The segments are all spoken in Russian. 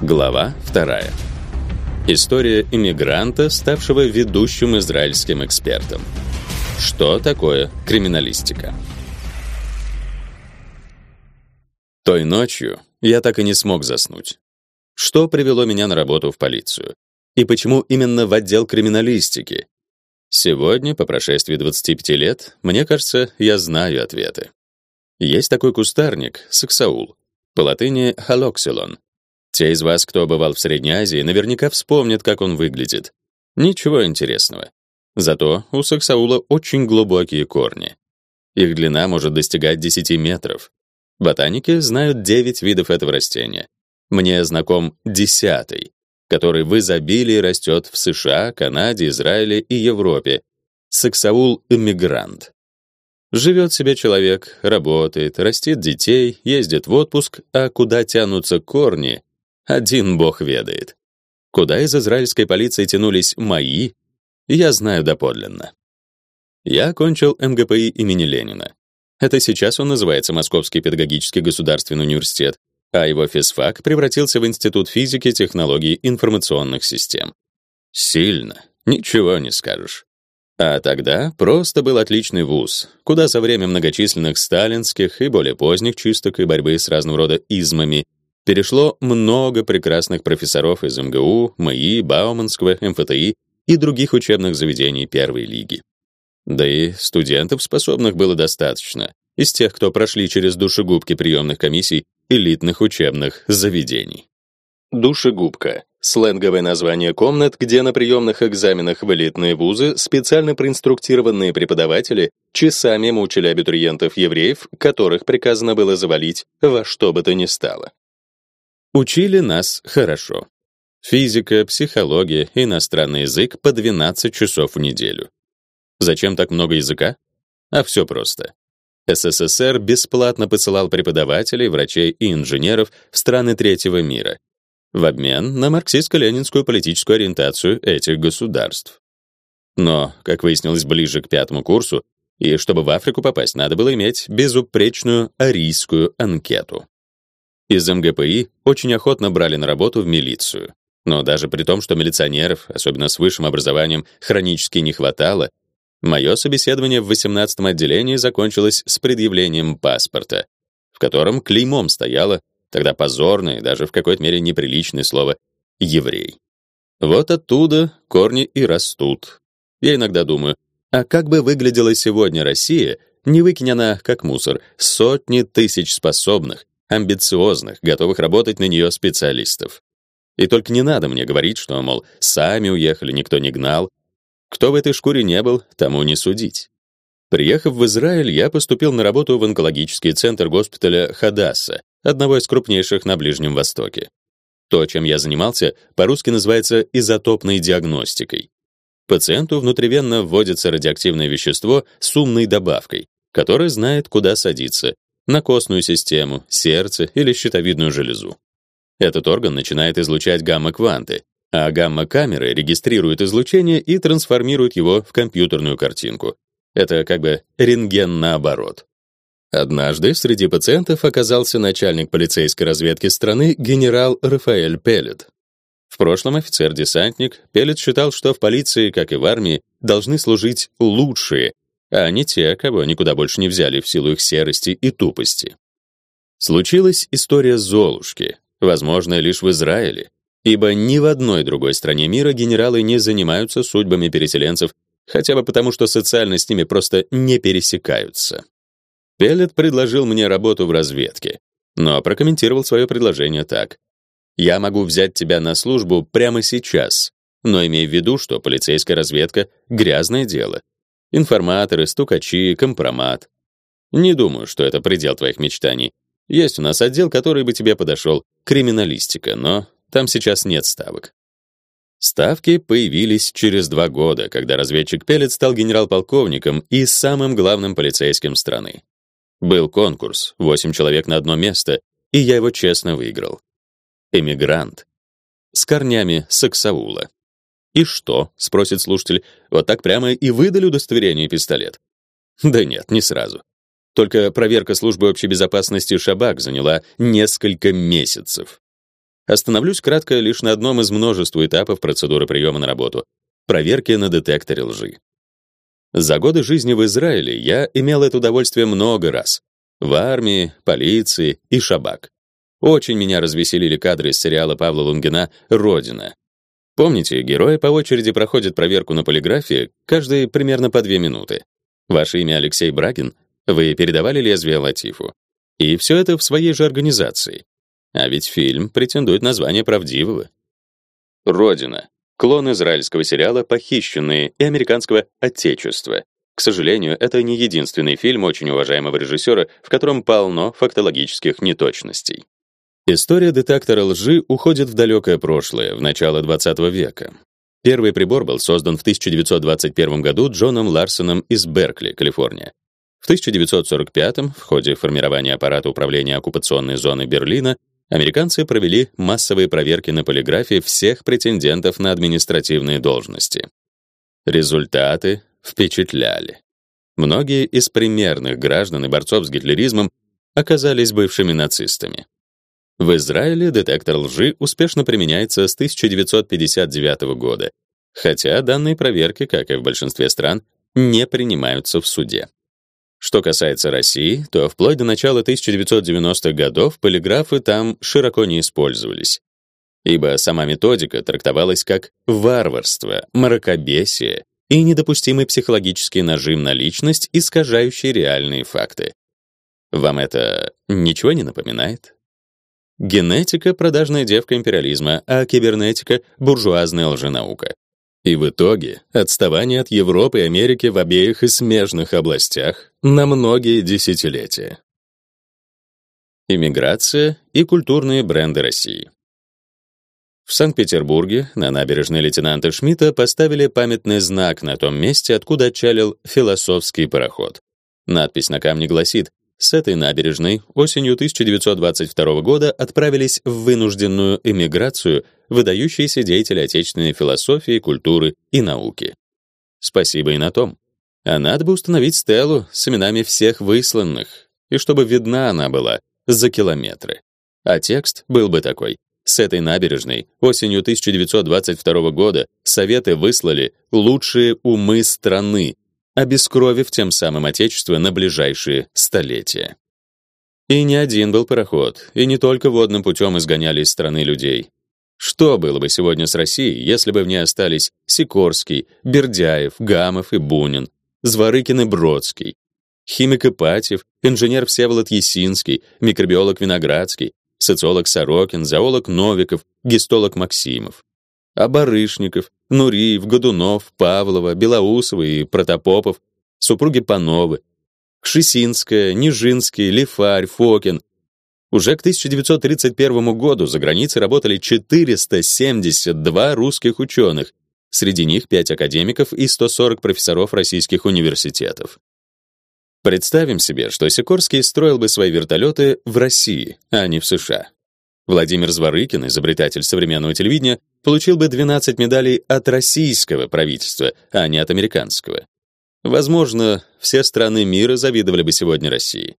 Глава 2. История иммигранта, ставшего ведущим израильским экспертом. Что такое криминалистика? Той ночью я так и не смог заснуть. Что привело меня на работу в полицию? И почему именно в отдел криминалистики? Сегодня, по прошествии 25 лет, мне кажется, я знаю ответы. Есть такой кустарник, саксаул, по латыни халоксилон, те из вас, кто бывал в Средней Азии, наверняка вспомнят, как он выглядит. Ничего интересного. Зато у саксаула очень глубокие корни. Их длина может достигать 10 метров. Ботаники знают 9 видов этого растения. Мне знаком десятый, который в изобилии растет в США, Канаде, Израиле и Европе. Саксаул иммигрант. Живет себе человек, работает, растит детей, ездит в отпуск, а куда тянутся корни, один бог ведает. Куда из израильской полиции тянулись мои, я знаю доподлинно. Я окончил МГПИ имени Ленина. Это сейчас он называется Московский педагогический государственный университет, а его физфак превратился в Институт физики, технологий информационных систем. Сильно, ничего не скажешь. А тогда просто был отличный вуз, куда за время многочисленных сталинских и более поздних чисток и борьбы с разного рода измами перешло много прекрасных профессоров из МГУ, МАИ, Бауманского, МФТИ и других учебных заведений первой лиги. Да и студентов способных было достаточно, из тех, кто прошли через душегубки приемных комиссий элитных учебных заведений. Душегубка — сленговое название комнат, где на приемных экзаменах в элитные вузы специально проинструктированные преподаватели часами мучили абитуриентов-евреев, которых приказано было завалить во что бы то ни стало. Учили нас хорошо. Физика, психология, иностранный язык по 12 часов в неделю. Зачем так много языка? А все просто. СССР бесплатно посылал преподавателей, врачей и инженеров в страны третьего мира в обмен на марксистско-ленинскую политическую ориентацию этих государств. Но, как выяснилось ближе к пятому курсу, и чтобы в Африку попасть, надо было иметь безупречную арийскую анкету. Из МГПИ очень охотно брали на работу в милицию. Но даже при том, что милиционеров, особенно с высшим образованием, хронически не хватало, мое собеседование в 18-м отделении закончилось с предъявлением паспорта, в котором клеймом стояло, тогда позорное, даже в какой-то мере неприличное слово «еврей». Вот оттуда корни и растут. Я иногда думаю, а как бы выглядела сегодня Россия, не выкинь она, как мусор, сотни тысяч способных, амбициозных, готовых работать на нее специалистов. И только не надо мне говорить, что, мол, сами уехали, никто не гнал. Кто в этой шкуре не был, тому не судить. Приехав в Израиль, я поступил на работу в онкологический центр госпиталя Хадасса, одного из крупнейших на Ближнем Востоке. То, чем я занимался, по-русски называется изотопной диагностикой. Пациенту внутривенно вводится радиоактивное вещество с умной добавкой, которое знает, куда садиться, на костную систему, сердце или щитовидную железу. Этот орган начинает излучать гамма-кванты, а гамма-камеры регистрируют излучение и трансформируют его в компьютерную картинку. Это как бы рентген наоборот. Однажды среди пациентов оказался начальник полицейской разведки страны генерал Рафаэль Пелет. В прошлом офицер-десантник, Пелет считал, что в полиции, как и в армии, должны служить лучшие, а не те, кого никуда больше не взяли в силу их серости и тупости. Случилась история Золушки, возможно, лишь в Израиле, ибо ни в одной другой стране мира генералы не занимаются судьбами переселенцев, хотя бы потому, что социально с ними просто не пересекаются. Пеллет предложил мне работу в разведке, но прокомментировал свое предложение так: "Я могу взять тебя на службу прямо сейчас, но имей в виду, что полицейская разведка грязное дело, Информаторы, стукачи, компромат. Не думаю, что это предел твоих мечтаний. Есть у нас отдел, который бы тебе подошел, криминалистика, но там сейчас нет ставок. Ставки появились через два года, когда разведчик Пелец стал генерал-полковником и самым главным полицейским страны. Был конкурс, восемь человек на одно место, и я его честно выиграл. Эмигрант. С корнями саксаула. «И что?» — спросит слушатель. «Вот так прямо и выдали удостоверение и пистолет?» Да нет, не сразу. Только проверка службы общей безопасности Шабак заняла несколько месяцев. Остановлюсь кратко лишь на одном из множества этапов процедуры приема на работу — проверки на детекторе лжи. За годы жизни в Израиле я имел это удовольствие много раз. В армии, полиции и шабак. Очень меня развеселили кадры из сериала Павла Лунгина «Родина». Помните, герои по очереди проходят проверку на полиграфе, каждый примерно по две минуты. Ваше имя Алексей Брагин, вы передавали лезвие Латифу. И все это в своей же организации. А ведь фильм претендует на звание правдивого. «Родина» клон израильского сериала «Похищенные» и американского «Отечество». К сожалению, это не единственный фильм очень уважаемого режиссера, в котором полно фактологических неточностей. История детектора лжи уходит в далекое прошлое, в начало 20 века. Первый прибор был создан в 1921 году Джоном Ларсоном из Беркли, Калифорния. В 1945 в ходе формирования аппарата управления оккупационной зоны Берлина американцы провели массовые проверки на полиграфе всех претендентов на административные должности. Результаты впечатляли. Многие из примерных граждан и борцов с гитлеризмом оказались бывшими нацистами. В Израиле детектор лжи успешно применяется с 1959 года, хотя данные проверки, как и в большинстве стран, не принимаются в суде. Что касается России, то вплоть до начала 1990-х годов полиграфы там широко не использовались, ибо сама методика трактовалась как варварство, мракобесие и недопустимый психологический нажим на личность, искажающий реальные факты. Вам это ничего не напоминает? Генетика — продажная девка империализма, а кибернетика — буржуазная лженаука. И в итоге отставание от Европы и Америки в обеих и смежных областях на многие десятилетия. Иммиграция и культурные бренды России. В Санкт-Петербурге на набережной лейтенанта Шмидта поставили памятный знак на том месте, откуда отчалил философский пароход. Надпись на камне гласит: с этой набережной осенью 1922 года отправились в вынужденную эмиграцию выдающиеся деятели отечественной философии, культуры и науки. Спасибо и на том. А надо бы установить стелу с именами всех высланных, и чтобы видна она была за километры. А текст был бы такой: с этой набережной осенью 1922 года советы выслали лучшие умы страны, обескровив тем самым отечество на ближайшие столетия. И не один был пароход, и не только водным путем изгоняли из страны людей. Что было бы сегодня с Россией, если бы в ней остались Сикорский, Бердяев, Гамов и Бунин, Зворыкин и Бродский, химик Ипатьев, инженер Всеволод Есинский, микробиолог Виноградский, социолог Сорокин, зоолог Новиков, гистолог Максимов. А Барышников, Нуриев, Годунов, Павлова, Белоусова и Протопопов, супруги Пановы, Кшесинская, Нижинский, Лифарь, Фокин, уже к 1931 году за границей работали 472 русских ученых, среди них 5 академиков и 140 профессоров российских университетов. Представим себе, что Сикорский строил бы свои вертолеты в России, а не в США. Владимир Зворыкин, изобретатель современного телевидения, получил бы 12 медалей от российского правительства, а не от американского. Возможно, все страны мира завидовали бы сегодня России.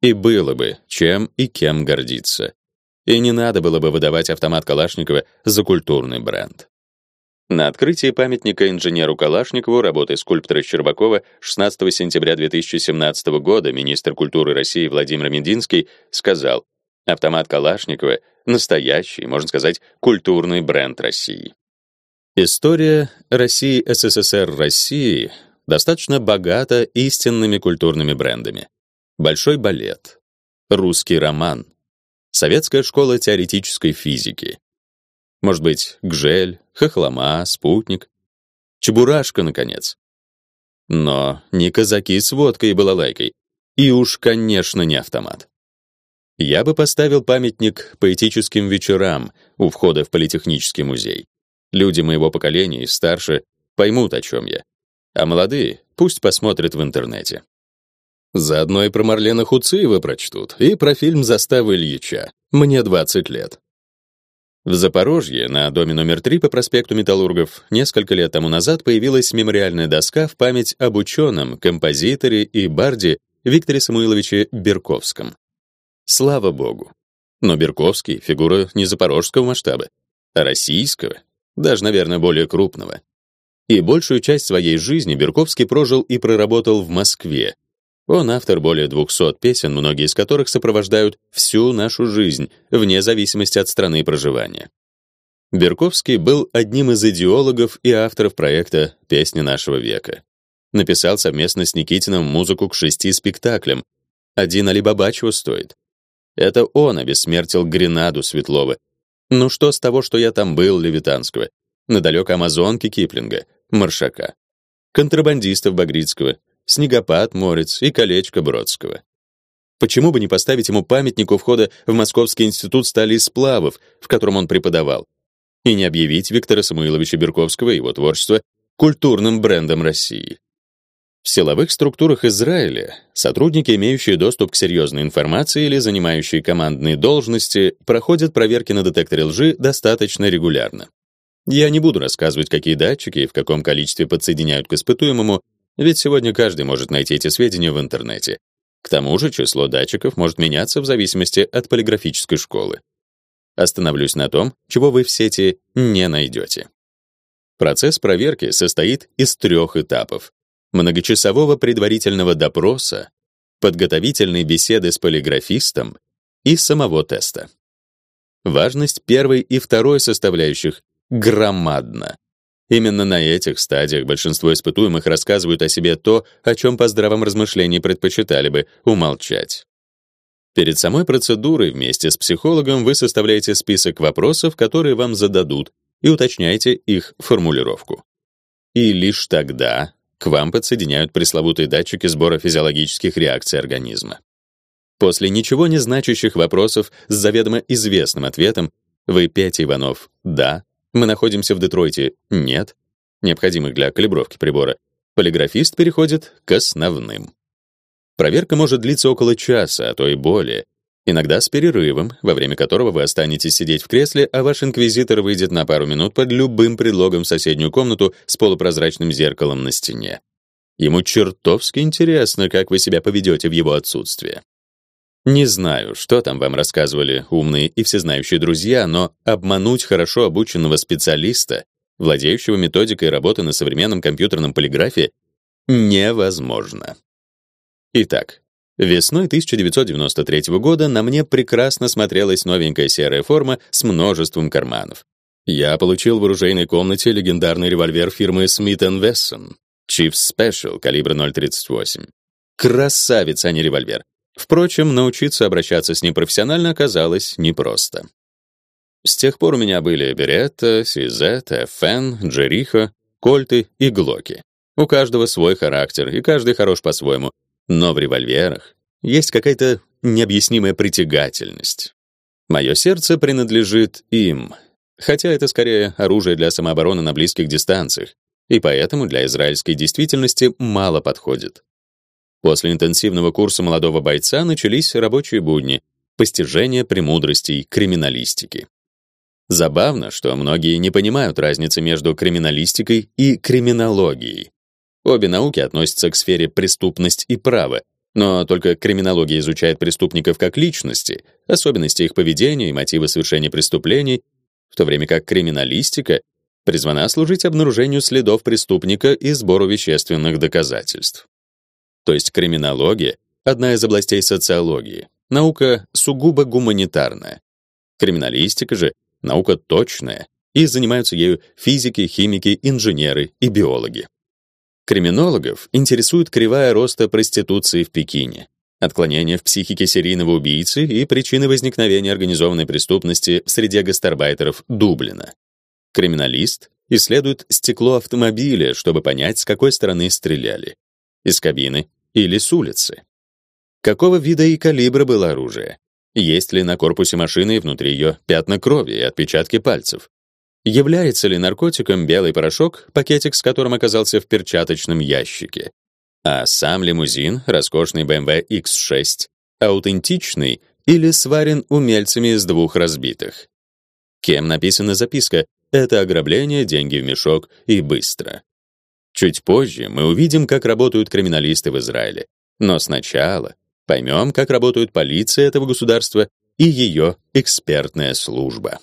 И было бы чем и кем гордиться. И не надо было бы выдавать автомат Калашникова за культурный бренд. На открытии памятника инженеру Калашникову работы скульптора Щербакова 16 сентября 2017 года министр культуры России Владимир Мединский сказал: "Автомат Калашникова настоящий, можно сказать, культурный бренд России". История России СССР России достаточно богата истинными культурными брендами. Большой балет, русский роман, советская школа теоретической физики. Может быть, Гжель, Хохлома, Спутник, Чебурашка наконец. Но не казаки с водкой и балалайкой, и уж, конечно, не автомат. Я бы поставил памятник поэтическим вечерам у входа в политехнический музей. Люди моего поколения и старше поймут, о чем я. А молодые пусть посмотрят в интернете. Заодно и про Марлена Хуциева прочтут, и про фильм «Застава Ильича». Мне 20 лет. В Запорожье, на доме номер 3 по проспекту Металлургов, несколько лет тому назад появилась мемориальная доска в память об ученом, композиторе и барде Викторе Самуиловиче Берковском. Слава богу. Но Берковский — фигура не запорожского масштаба, а российского, даже, наверное, более крупного. И большую часть своей жизни Берковский прожил и проработал в Москве. Он автор более 200 песен, многие из которых сопровождают всю нашу жизнь, вне зависимости от страны проживания. Берковский был одним из идеологов и авторов проекта «Песни нашего века». Написал совместно с Никитиным музыку к шести спектаклям. Один Алибаба чего стоит. Это он обессмертил Гренаду Светлова. Ну что с того, что я там был, Левитанского? На далекой Амазонке Киплинга, Маршака. Контрабандистов Багрицкого, Снегопад Морец и Колечко Бродского. Почему бы не поставить ему памятник у входа в Московский институт стали и сплавов, в котором он преподавал, и не объявить Виктора Самуиловича Берковского и его творчество культурным брендом России? В силовых структурах Израиля сотрудники, имеющие доступ к серьезной информации или занимающие командные должности, проходят проверки на детекторе лжи достаточно регулярно. Я не буду рассказывать, какие датчики и в каком количестве подсоединяют к испытуемому, ведь сегодня каждый может найти эти сведения в интернете. К тому же число датчиков может меняться в зависимости от полиграфической школы. Остановлюсь на том, чего вы в сети не найдете. Процесс проверки состоит из трех этапов: многочасового предварительного допроса, подготовительной беседы с полиграфистом и самого теста. Важность первой и второй составляющих громадна. Именно на этих стадиях большинство испытуемых рассказывают о себе то, о чем по здравом размышлении предпочитали бы умолчать. Перед самой процедурой вместе с психологом вы составляете список вопросов, которые вам зададут, и уточняете их формулировку. И лишь тогда к вам подсоединяют пресловутые датчики сбора физиологических реакций организма. После ничего не значащих вопросов с заведомо известным ответом вы Петя Иванов «да», мы находимся в Детройте. Нет. Необходимых для калибровки прибора. Полиграфист переходит к основным. Проверка может длиться около часа, а то и более. Иногда с перерывом, во время которого вы останетесь сидеть в кресле, а ваш инквизитор выйдет на пару минут под любым предлогом в соседнюю комнату с полупрозрачным зеркалом на стене. Ему чертовски интересно, как вы себя поведете в его отсутствие. Не знаю, что там вам рассказывали умные и всезнающие друзья, но обмануть хорошо обученного специалиста, владеющего методикой работы на современном компьютерном полиграфе, невозможно. Итак, весной 1993 года на мне прекрасно смотрелась новенькая серая форма с множеством карманов. Я получил в оружейной комнате легендарный револьвер фирмы Smith Wesson Chief Special калибра 0.38. Красавец, а не револьвер. Впрочем, научиться обращаться с ним профессионально оказалось непросто. С тех пор у меня были Беретта, Сизет, Фен, Джерихо, Кольты и Глоки. У каждого свой характер, и каждый хорош по-своему. Но в револьверах есть какая-то необъяснимая притягательность. Мое сердце принадлежит им, хотя это скорее оружие для самообороны на близких дистанциях, и поэтому для израильской действительности мало подходит. После интенсивного курса молодого бойца начались рабочие будни, постижение премудростей криминалистики. Забавно, что многие не понимают разницы между криминалистикой и криминологией. Обе науки относятся к сфере преступность и право, но только криминология изучает преступников как личности, особенности их поведения и мотивы совершения преступлений, в то время как криминалистика призвана служить обнаружению следов преступника и сбору вещественных доказательств. То есть криминология — одна из областей социологии, наука сугубо гуманитарная. Криминалистика же — наука точная, и занимаются ею физики, химики, инженеры и биологи. Криминологов интересует кривая роста проституции в Пекине, отклонения в психике серийного убийцы и причины возникновения организованной преступности в среде гастарбайтеров Дублина. Криминалист исследует стекло автомобиля, чтобы понять, с какой стороны стреляли из кабины или с улицы. Какого вида и калибра было оружие? Есть ли на корпусе машины и внутри ее пятна крови и отпечатки пальцев? Является ли наркотиком белый порошок, пакетик с которым оказался в перчаточном ящике? А сам лимузин, роскошный BMW X6, аутентичный или сварен умельцами из двух разбитых? Кем написана записка «Это ограбление, деньги в мешок и быстро». Чуть позже мы увидим, как работают криминалисты в Израиле. Но сначала поймем, как работают полиция этого государства и ее экспертная служба.